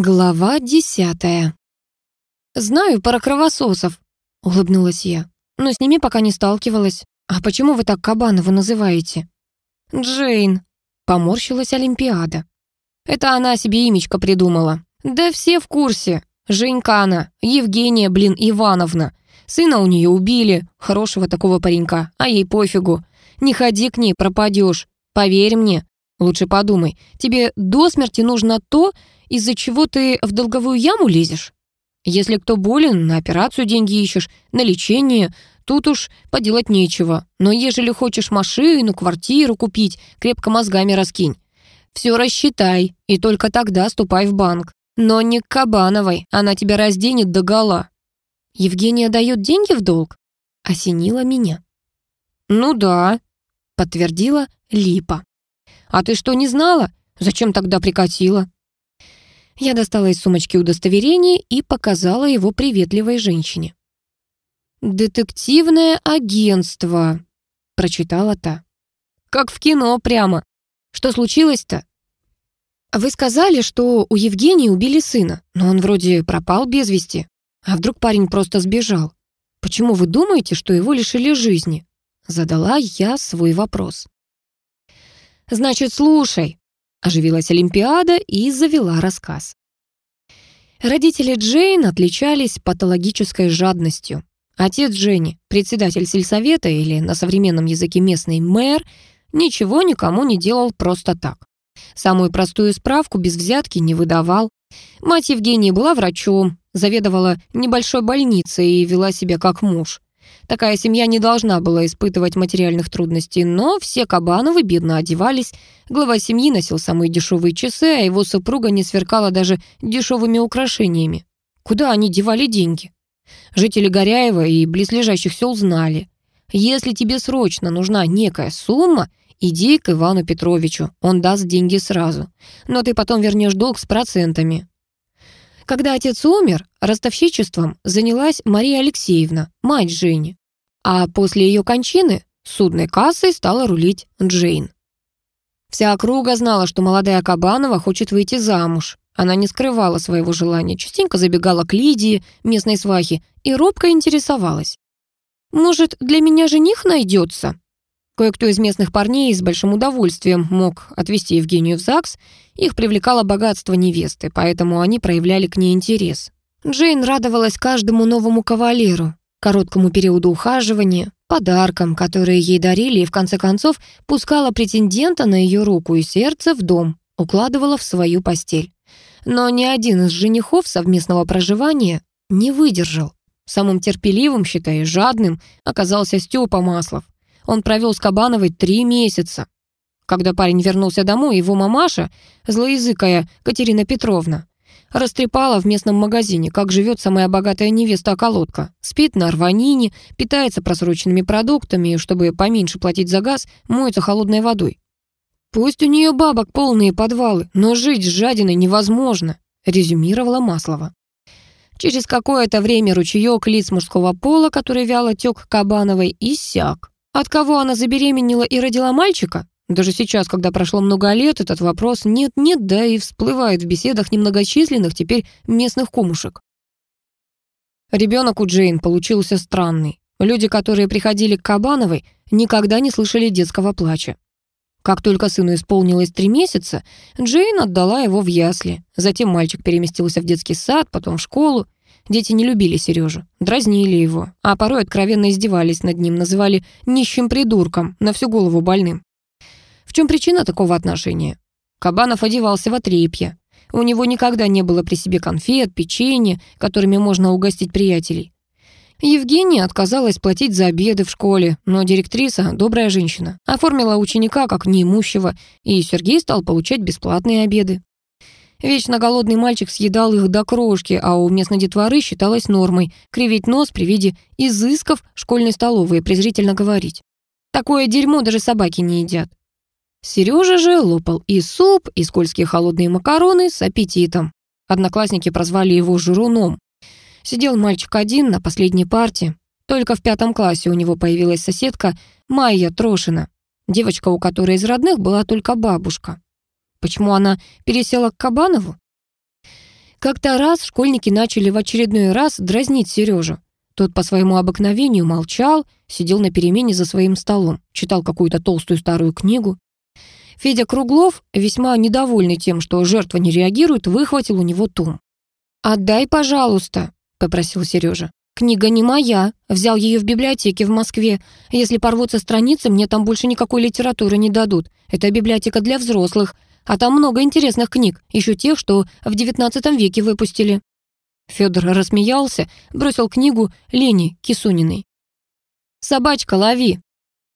Глава десятая. «Знаю про кровососов», — улыбнулась я, «но с ними пока не сталкивалась. А почему вы так Кабанову называете?» «Джейн», — поморщилась Олимпиада. «Это она себе имечко придумала. Да все в курсе. Женька она, Евгения, блин, Ивановна. Сына у нее убили, хорошего такого паренька, а ей пофигу. Не ходи к ней, пропадешь. Поверь мне. Лучше подумай, тебе до смерти нужно то, из-за чего ты в долговую яму лезешь? Если кто болен, на операцию деньги ищешь, на лечение, тут уж поделать нечего. Но ежели хочешь машину, квартиру купить, крепко мозгами раскинь. Все рассчитай, и только тогда ступай в банк. Но не к Кабановой, она тебя разденет до гола. Евгения дает деньги в долг? Осенила меня. Ну да, подтвердила Липа. А ты что, не знала? Зачем тогда прикатила? Я достала из сумочки удостоверение и показала его приветливой женщине. «Детективное агентство», — прочитала та. «Как в кино прямо. Что случилось-то?» «Вы сказали, что у Евгении убили сына, но он вроде пропал без вести. А вдруг парень просто сбежал? Почему вы думаете, что его лишили жизни?» Задала я свой вопрос. «Значит, слушай», Оживилась Олимпиада и завела рассказ. Родители Джейн отличались патологической жадностью. Отец Дженни, председатель сельсовета или на современном языке местный мэр, ничего никому не делал просто так. Самую простую справку без взятки не выдавал. Мать Евгении была врачом, заведовала небольшой больницей и вела себя как муж. Такая семья не должна была испытывать материальных трудностей, но все Кабановы бедно одевались. Глава семьи носил самые дешевые часы, а его супруга не сверкала даже дешевыми украшениями. Куда они девали деньги? Жители Горяева и близлежащих сел знали. Если тебе срочно нужна некая сумма, иди к Ивану Петровичу, он даст деньги сразу. Но ты потом вернешь долг с процентами. Когда отец умер, ростовщичеством занялась Мария Алексеевна, мать Жени. А после ее кончины судной кассой стала рулить Джейн. Вся округа знала, что молодая Кабанова хочет выйти замуж. Она не скрывала своего желания, частенько забегала к Лидии, местной свахе, и робко интересовалась. «Может, для меня жених найдется?» Кое-кто из местных парней с большим удовольствием мог отвезти Евгению в ЗАГС. Их привлекало богатство невесты, поэтому они проявляли к ней интерес. Джейн радовалась каждому новому кавалеру, короткому периоду ухаживания, подаркам, которые ей дарили, и в конце концов пускала претендента на ее руку и сердце в дом, укладывала в свою постель. Но ни один из женихов совместного проживания не выдержал. Самым терпеливым, считай, жадным, оказался Степа Маслов. Он провел с Кабановой три месяца. Когда парень вернулся домой, его мамаша, злоязыкая Катерина Петровна, растрепала в местном магазине, как живет самая богатая невеста-околотка. Спит на рванине, питается просроченными продуктами, чтобы поменьше платить за газ, моется холодной водой. «Пусть у нее бабок полные подвалы, но жить с жадиной невозможно», резюмировала Маслова. Через какое-то время ручеек лиц мужского пола, который вяло тек Кабановой, иссяк. От кого она забеременела и родила мальчика? Даже сейчас, когда прошло много лет, этот вопрос нет-нет, да и всплывает в беседах немногочисленных теперь местных кумушек. Ребенок у Джейн получился странный. Люди, которые приходили к Кабановой, никогда не слышали детского плача. Как только сыну исполнилось три месяца, Джейн отдала его в ясли. Затем мальчик переместился в детский сад, потом в школу. Дети не любили Сережу, дразнили его, а порой откровенно издевались над ним, называли нищим придурком, на всю голову больным. В чем причина такого отношения? Кабанов одевался в отрепье. У него никогда не было при себе конфет, печенья, которыми можно угостить приятелей. Евгения отказалась платить за обеды в школе, но директриса, добрая женщина, оформила ученика как неимущего, и Сергей стал получать бесплатные обеды. Вечно голодный мальчик съедал их до крошки, а у местной детворы считалось нормой кривить нос при виде изысков школьной столовой и презрительно говорить. Такое дерьмо даже собаки не едят. Сережа же лопал и суп, и скользкие холодные макароны с аппетитом. Одноклассники прозвали его журуном. Сидел мальчик один на последней парте. Только в пятом классе у него появилась соседка Майя Трошина, девочка, у которой из родных была только бабушка. Почему она пересела к Кабанову? Как-то раз школьники начали в очередной раз дразнить Сережу. Тот по своему обыкновению молчал, сидел на перемене за своим столом, читал какую-то толстую старую книгу. Федя Круглов, весьма недовольный тем, что жертва не реагирует, выхватил у него том. «Отдай, пожалуйста», — попросил Сережа. «Книга не моя. Взял ее в библиотеке в Москве. Если порвутся страницы, мне там больше никакой литературы не дадут. Это библиотека для взрослых. А там много интересных книг, еще тех, что в девятнадцатом веке выпустили». Федор рассмеялся, бросил книгу Лене Кисуниной. «Собачка, лови!»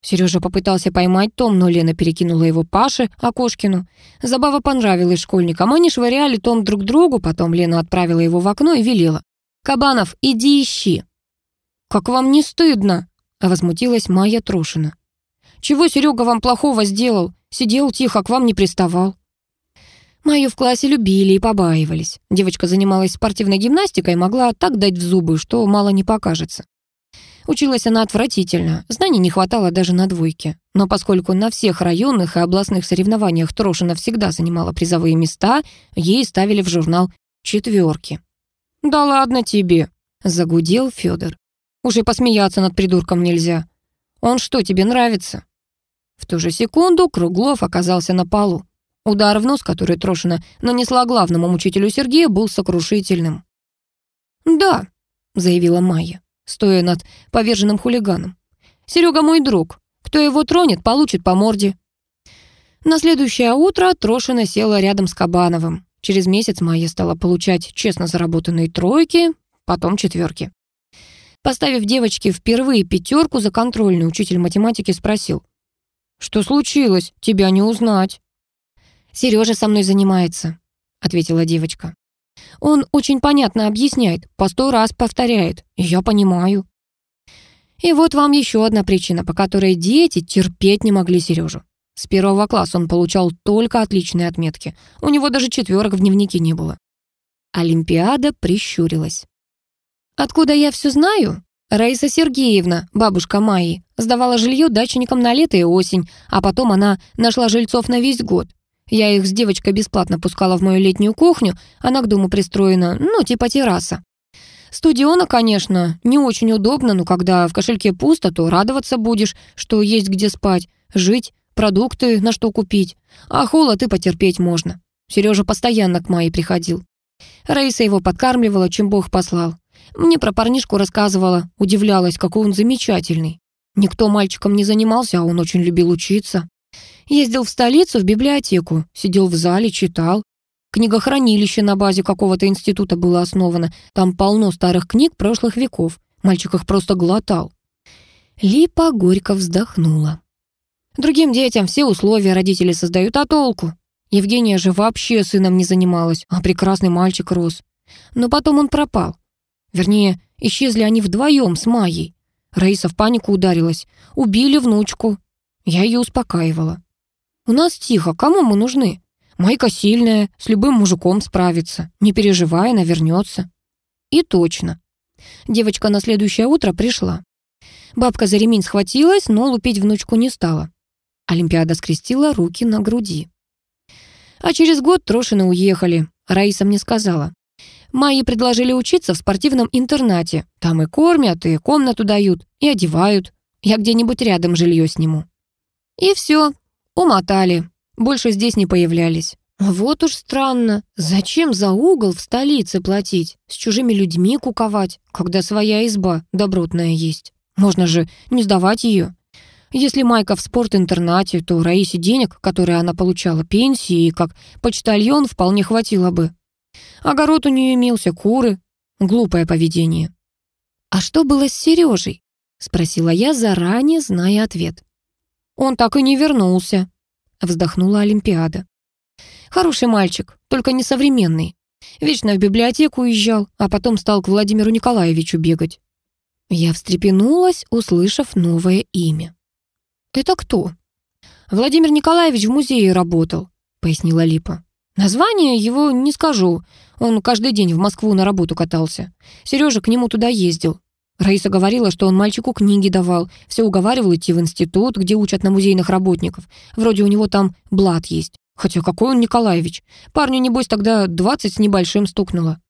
Сережа попытался поймать том, но Лена перекинула его Паше, Окошкину. Забава понравилась школьникам. Они швыряли том друг другу, потом Лена отправила его в окно и велела. «Кабанов, иди ищи!» «Как вам не стыдно?» — возмутилась Майя Трошина. «Чего Серега вам плохого сделал? Сидел тихо, к вам не приставал». Майю в классе любили и побаивались. Девочка занималась спортивной гимнастикой и могла так дать в зубы, что мало не покажется. Училась она отвратительно, знаний не хватало даже на двойке. Но поскольку на всех районных и областных соревнованиях Трошина всегда занимала призовые места, ей ставили в журнал четверки. «Да ладно тебе», — загудел Федор. «Уже посмеяться над придурком нельзя. Он что, тебе нравится?» В ту же секунду Круглов оказался на полу. Удар в нос, который Трошина нанесла главному мучителю Сергея, был сокрушительным. «Да», — заявила Майя стоя над поверженным хулиганом. «Серега мой друг. Кто его тронет, получит по морде». На следующее утро Трошина села рядом с Кабановым. Через месяц Майя стала получать честно заработанные тройки, потом четверки. Поставив девочке впервые пятерку за контрольную, учитель математики спросил. «Что случилось? Тебя не узнать». «Сережа со мной занимается», — ответила девочка. Он очень понятно объясняет, по сто раз повторяет. Я понимаю. И вот вам еще одна причина, по которой дети терпеть не могли Сережу. С первого класса он получал только отличные отметки. У него даже четверок в дневнике не было. Олимпиада прищурилась. «Откуда я все знаю?» Раиса Сергеевна, бабушка Майи, сдавала жилье дачникам на лето и осень, а потом она нашла жильцов на весь год. Я их с девочкой бесплатно пускала в мою летнюю кухню, она к дому пристроена, ну, типа терраса. Студиона, конечно, не очень удобно, но когда в кошельке пусто, то радоваться будешь, что есть где спать, жить, продукты на что купить. А холод и потерпеть можно. Сережа постоянно к Майе приходил. Раиса его подкармливала, чем Бог послал. Мне про парнишку рассказывала, удивлялась, какой он замечательный. Никто мальчиком не занимался, а он очень любил учиться. Ездил в столицу, в библиотеку, сидел в зале, читал. Книгохранилище на базе какого-то института было основано. Там полно старых книг прошлых веков. Мальчик их просто глотал. Липа горько вздохнула. Другим детям все условия родители создают, а толку? Евгения же вообще сыном не занималась, а прекрасный мальчик рос. Но потом он пропал. Вернее, исчезли они вдвоем с Майей. Раиса в панику ударилась. Убили внучку. Я ее успокаивала. У нас тихо, кому мы нужны? Майка сильная, с любым мужиком справится. Не переживай, она вернется. И точно. Девочка на следующее утро пришла. Бабка за ремень схватилась, но лупить внучку не стала. Олимпиада скрестила руки на груди. А через год Трошины уехали. Раиса мне сказала. Майе предложили учиться в спортивном интернате. Там и кормят, и комнату дают, и одевают. Я где-нибудь рядом жилье сниму. И все, Умотали. Больше здесь не появлялись. Вот уж странно. Зачем за угол в столице платить? С чужими людьми куковать, когда своя изба добротная есть. Можно же не сдавать ее. Если Майка в спорт-интернате, то Раисе денег, которые она получала, пенсии, и как почтальон вполне хватило бы. Огород у нее имелся, куры. Глупое поведение. «А что было с Сережей? спросила я, заранее зная ответ. «Он так и не вернулся», — вздохнула Олимпиада. «Хороший мальчик, только не современный. Вечно в библиотеку уезжал, а потом стал к Владимиру Николаевичу бегать». Я встрепенулась, услышав новое имя. «Это кто?» «Владимир Николаевич в музее работал», — пояснила Липа. «Название его не скажу. Он каждый день в Москву на работу катался. Сережа к нему туда ездил. Раиса говорила, что он мальчику книги давал, все уговаривал идти в институт, где учат на музейных работников. Вроде у него там блат есть. Хотя какой он Николаевич? Парню, небось, тогда двадцать с небольшим стукнуло.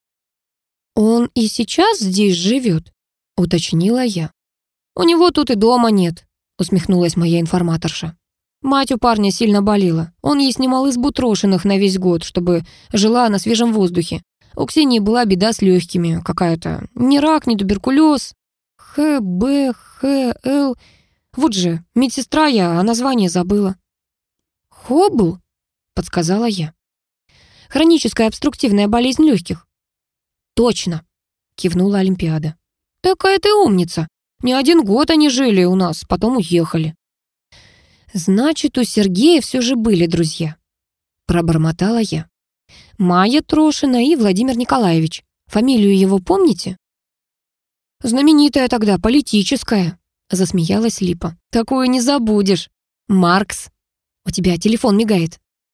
«Он и сейчас здесь живет?» — уточнила я. «У него тут и дома нет», — усмехнулась моя информаторша. Мать у парня сильно болела. Он ей снимал избу трошиных на весь год, чтобы жила на свежем воздухе. У Ксении была беда с легкими, какая-то. Ни рак, ни туберкулез. Х, Б, Х, Л. Вот же, медсестра я, а название забыла. Хоббл? подсказала я. Хроническая обструктивная болезнь легких. Точно, кивнула Олимпиада. Такая ты умница. Не один год они жили у нас, потом уехали. Значит, у Сергея все же были друзья. Пробормотала я. Майя Трошина и Владимир Николаевич. Фамилию его помните? Знаменитая тогда, политическая, засмеялась Липа. Такую не забудешь. Маркс. У тебя телефон мигает.